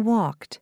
walked.